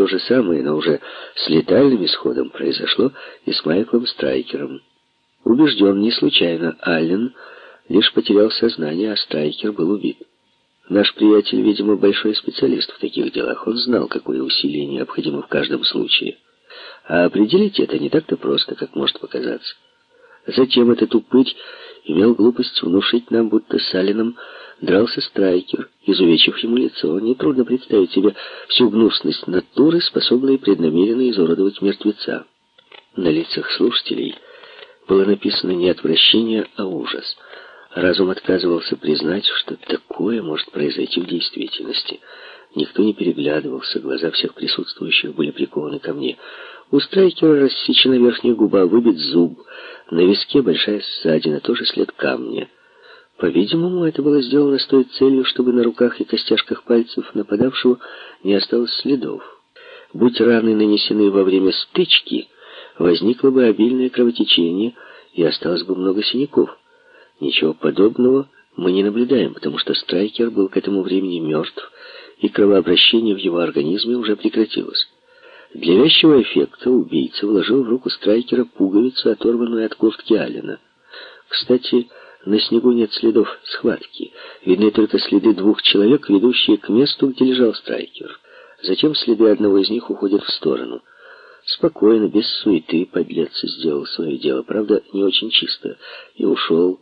то же самое, но уже с летальным исходом произошло и с Майклом Страйкером. Убежден, не случайно, Аллен лишь потерял сознание, а Страйкер был убит. Наш приятель, видимо, большой специалист в таких делах. Он знал, какое усилие необходимо в каждом случае. А определить это не так-то просто, как может показаться. Затем этот упырь имел глупость внушить нам, будто с Алином дрался Страйкер, изувечив ему лицо. Нетрудно представить себе всю гнусность натуры, способной преднамеренно изуродовать мертвеца. На лицах слушателей было написано не отвращение, а ужас — Разум отказывался признать, что такое может произойти в действительности. Никто не переглядывался, глаза всех присутствующих были прикованы ко мне. У Страйкера рассечена верхняя губа, выбит зуб, на виске большая ссадина, тоже след камня. По-видимому, это было сделано с той целью, чтобы на руках и костяшках пальцев нападавшего не осталось следов. Будь раны нанесены во время стычки, возникло бы обильное кровотечение и осталось бы много синяков. Ничего подобного мы не наблюдаем, потому что Страйкер был к этому времени мертв, и кровообращение в его организме уже прекратилось. Для вязчего эффекта убийца вложил в руку Страйкера пуговицу, оторванную от куртки Алина. Кстати, на снегу нет следов схватки. Видны только следы двух человек, ведущие к месту, где лежал Страйкер. Затем следы одного из них уходят в сторону. Спокойно, без суеты, подлец сделал свое дело, правда, не очень чисто, и ушел.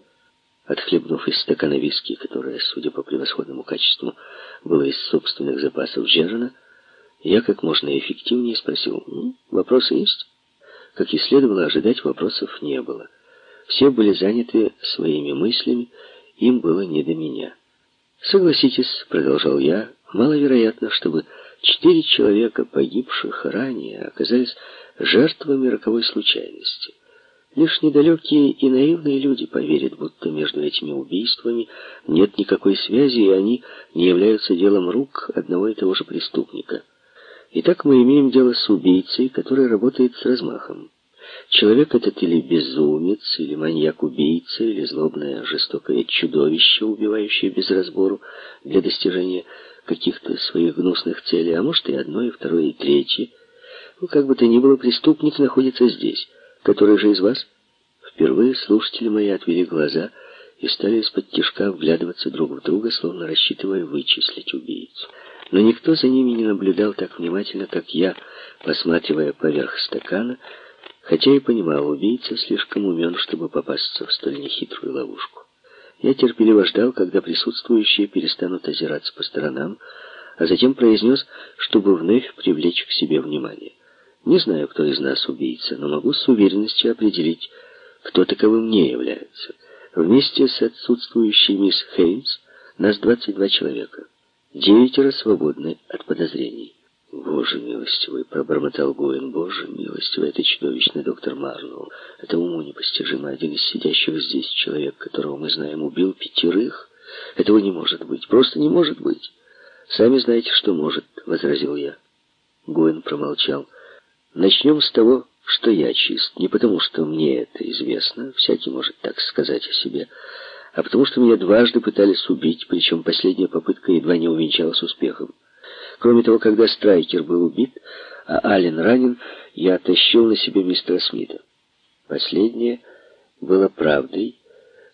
Отхлебнув из стакана виски, которое, судя по превосходному качеству, было из собственных запасов Джерана, я как можно эффективнее спросил, ну, вопросы есть? Как и следовало ожидать, вопросов не было. Все были заняты своими мыслями, им было не до меня. «Согласитесь», — продолжал я, — «маловероятно, чтобы четыре человека, погибших ранее, оказались жертвами роковой случайности». Лишь недалекие и наивные люди поверят, будто между этими убийствами нет никакой связи, и они не являются делом рук одного и того же преступника. Итак, мы имеем дело с убийцей, который работает с размахом. Человек этот или безумец, или маньяк-убийца, или злобное жестокое чудовище, убивающее без разбору для достижения каких-то своих гнусных целей, а может и одно, и второе, и третье. Ну, как бы то ни было, преступник находится здесь. Который же из вас? Впервые слушатели мои отвели глаза и стали из-под тишка вглядываться друг в друга, словно рассчитывая вычислить убийцу. Но никто за ними не наблюдал так внимательно, как я, посматривая поверх стакана, хотя и понимал, убийца слишком умен, чтобы попасться в столь нехитрую ловушку. Я терпеливо ждал, когда присутствующие перестанут озираться по сторонам, а затем произнес, чтобы вновь привлечь к себе внимание. Не знаю, кто из нас убийца, но могу с уверенностью определить, кто таковым не является. Вместе с отсутствующей мисс Хеймс нас 22 человека. Девятеро свободны от подозрений. «Боже милостивый!» — пробормотал Гуэн. «Боже милостивый! Это чудовищный доктор Марлоу. Это уму непостижимо. Один из сидящих здесь человек, которого мы знаем, убил пятерых. Этого не может быть. Просто не может быть!» «Сами знаете, что может», — возразил я. Гуэн промолчал. Начнем с того, что я чист. Не потому, что мне это известно, всякий может так сказать о себе, а потому что меня дважды пытались убить, причем последняя попытка едва не увенчалась успехом. Кроме того, когда Страйкер был убит, а Ален ранен, я тащил на себе мистера Смита. Последнее было правдой,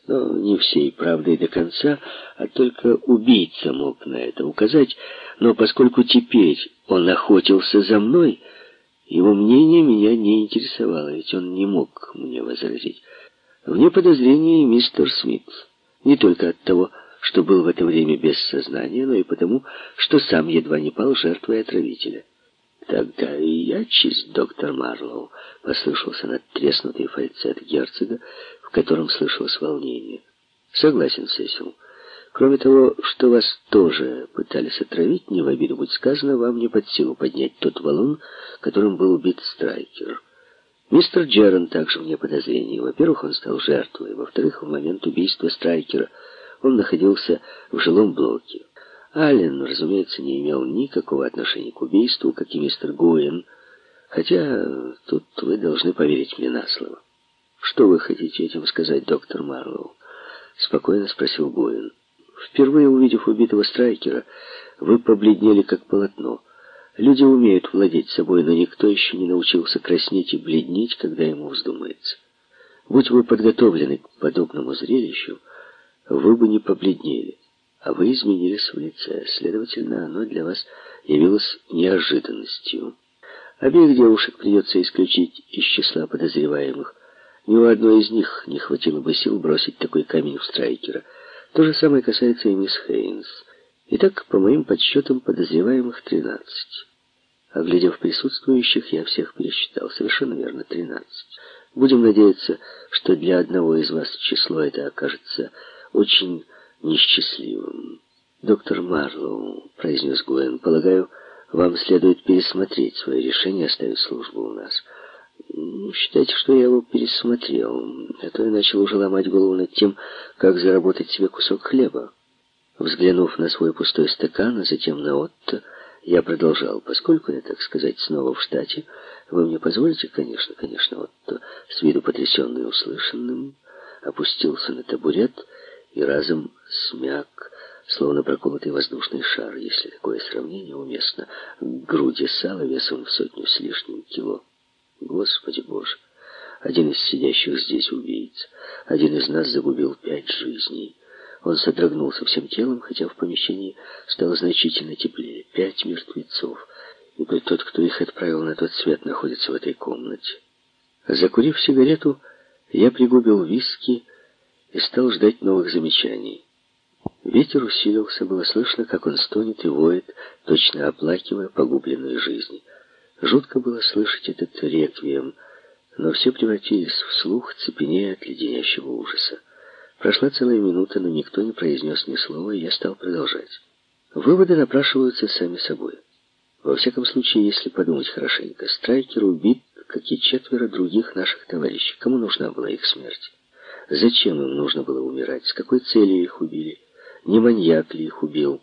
но не всей правдой до конца, а только убийца мог на это указать. Но поскольку теперь он охотился за мной, его мнение меня не интересовало, ведь он не мог мне возразить. Вне подозрения и мистер Смит. Не только от того, что был в это время без сознания, но и потому, что сам едва не пал жертвой отравителя. «Тогда и я чист, доктор Марлоу», — послышался надтреснутый фальцет герцога, в котором слышалось волнение. «Согласен, Сесил. Кроме того, что вас тоже пытались отравить, не в обиду будь сказано, вам не под силу поднять тот валун, которым был убит Страйкер. Мистер Джерон также вне подозрений. Во-первых, он стал жертвой. Во-вторых, в момент убийства Страйкера он находился в жилом блоке. Аллен, разумеется, не имел никакого отношения к убийству, как и мистер Гуэн, хотя тут вы должны поверить мне на слово. «Что вы хотите этим сказать, доктор Марлоу?» — спокойно спросил Гуэн. Впервые увидев убитого Страйкера, вы побледнели как полотно. Люди умеют владеть собой, но никто еще не научился краснеть и бледнеть, когда ему вздумается. Будь вы подготовлены к подобному зрелищу, вы бы не побледнели, а вы изменились в лице. Следовательно, оно для вас явилось неожиданностью. Обеих девушек придется исключить из числа подозреваемых. Ни у одной из них не хватило бы сил бросить такой камень в страйкера. То же самое касается и мисс Хейнс. Итак, по моим подсчетам, подозреваемых тринадцать. Оглядев присутствующих, я всех пересчитал. Совершенно верно, тринадцать. Будем надеяться, что для одного из вас число это окажется очень несчастливым. «Доктор Марлоу», — произнес Гуэн, — «полагаю, вам следует пересмотреть свое решение оставить службу у нас». Ну, считайте, что я его пересмотрел, а то я начал уже ломать голову над тем, как заработать себе кусок хлеба. Взглянув на свой пустой стакан, а затем на Отто, я продолжал. Поскольку я, так сказать, снова в штате, вы мне позволите, конечно, конечно, Отто, с виду потрясенный услышанным, опустился на табурет и разом смяк, словно проколотый воздушный шар, если такое сравнение уместно, к груди сала весом в сотню с лишним кило. Господи Боже! Один из сидящих здесь убийц. Один из нас загубил пять жизней. Он содрогнулся всем телом, хотя в помещении стало значительно теплее. Пять мертвецов. И тот, кто их отправил на тот свет, находится в этой комнате. Закурив сигарету, я пригубил виски и стал ждать новых замечаний. Ветер усилился, было слышно, как он стонет и воет, точно оплакивая погубленную жизнь. Жутко было слышать этот реквием, но все превратились в слух, цепенея от леденящего ужаса. Прошла целая минута, но никто не произнес ни слова, и я стал продолжать. Выводы напрашиваются сами собой. Во всяком случае, если подумать хорошенько, Страйкер убит, как и четверо других наших товарищей. Кому нужна была их смерть? Зачем им нужно было умирать? С какой целью их убили? Не маньяк ли их убил?